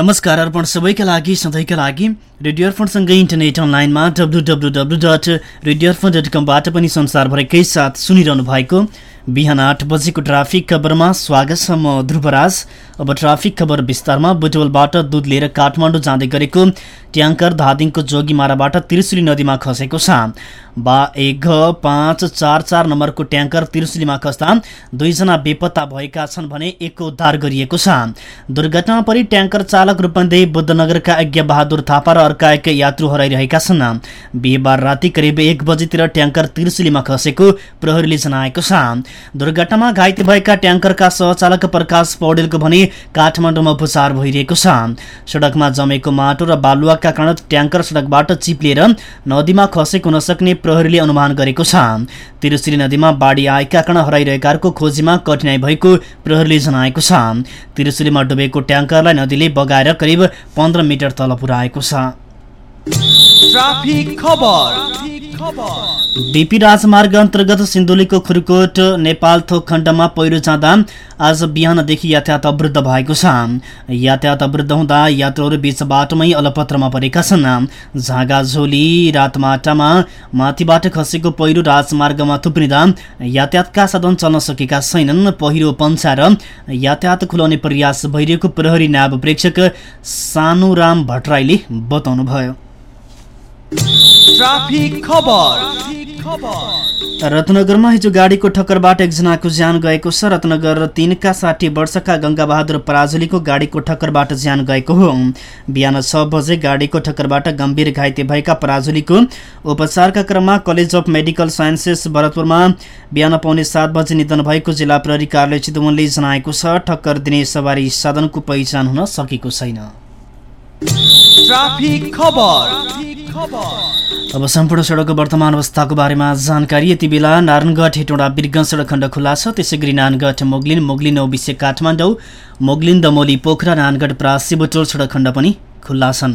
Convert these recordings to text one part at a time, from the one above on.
नमस्कार अर्पण सबैका लागि सधैँका लागि। रेडियो अर्पणसँगै इन्टरनेट अनलाइनमा W W W dot radio Arpan dot कमबाट पनि संसारभरिकै साथ सुनिरहनु भएको बिहान आठ बजेको ट्राफिक खबरमा स्वागत छ म ध्रुवराज। अब ट्राफिक खबर विस्तारमा बुटवलबाट दुध लिएर काठमाडौँ जाँदै गरेको ट्याङ्कर धादिङको जोगीमाराबाट त्रिशुली नदीमा खसेको छ। बा एक पाँच चार चार नम्बरको ट्याङ्कर त्रिशुलीमा खस्दा दुईजना बेपत्ता भएका छन् भने एकको उद्धार गरिएको छ। दुर्घटनामा परि ट्याङ्कर चालक रूपन्देही बुद्धनगरका यज्ञ बहादुर थापा र अर्का एक यात्रु हराइरहेका छन्। बिहिबार राति करिब एक बजीतिर ट्याङ्कर त्रिशुलीमा खसेको प्रहरीले जनाएको छ। दुर्घटनामा घाइते भएका ट्याङ्करका सहचालक प्रकाश पौडेलको भने काठमाडौँमा उपचार भइरहेको छ। सडकमा जमेको माटो र बालुवाका कारण ट्याङ्कर सडकबाट चिप्लिएर नदीमा खसेको हुन सक्ने प्रहरीले अनुमान गरेको छ। तिरुसिली नदीमा बाढी आएका कारण हराइरहेकाहरूको खोजीमा कठिनाई भएको प्रहरीले जनाएको छ। तिरुसिलीमा डुबेको ट्याङ्करलाई नदीले बगाएर करिब पन्ध्र मिटर तल पुर्याएको छ। डिपी राजमार्ग अन्तर्गत सिन्धुलीको खुरकोट नेपाल थोक खण्डमा पहिरो जाँदा आज बिहानदेखि यातायात अवरुद्ध भएको छ। यातायात अवरुद्ध हुँदा यात्रुहरू बीच बाटोमै अलपत्रमा परेका छन्। झागाझोली रातमाटामा माथिबाट खसेको पहिरो राजमार्गमा थुप्रिँदा यातायातका साधन चल्न सकेका छैनन्। पहिरो पन्चाएर यातायात खुलाउने प्रयास भइरहेको प्रहरी न्याब प्रेक्षक सानुराम भट्टराईले बताउनुभयो। रत्नगरमा हिजो गाडीको ठक्करबाट एकजनाको ज्यान गएको छ। रत्नगर तिनका साठी वर्षका गङ्गाबहादुर पराजुलीको गाडीको ठक्करबाट ज्यान गएको हो। बिहान छ बजे गाडीको ठक्करबाट गम्भीर घाइते भएका पराजुलीको उपचारका क्रममा कलेज अफ मेडिकल साइन्सेस भरतपुरमा बिहान पाउने सात बजे निधन भएको जिल्ला प्रहरी कार्यालय चितवनले जनाएको छ। ठक्कर दिने सवारी साधनको पहिचान हुन सकेको छैन। अब सम्पूर्ण सडकको वर्तमान अवस्थाको बारेमा जानकारी। यति बेला नारायणगढ हेटौँडा बिरगञ सडक खण्ड खुल्ला छ। त्यसै गरी नारायणगढ मोगलिन मोगलिन औविसे काठमाडौँ मोगलिन दमोली पोखरा नारायणगढ प्रासी बुटोल सडक खण्ड पनि खुल्ला छन्।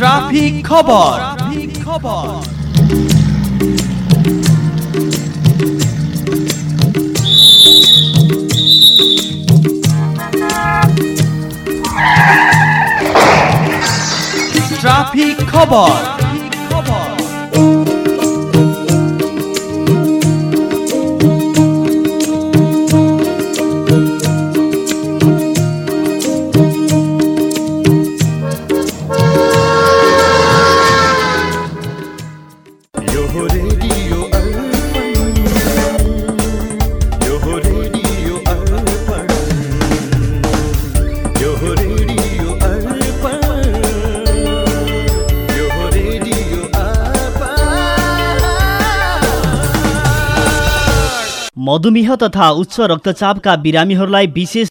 ट्राफिक खबर ट्राफिक खबर मधुमेह तथा उच्च रक्तचापका बिरामीहरूलाई विशेष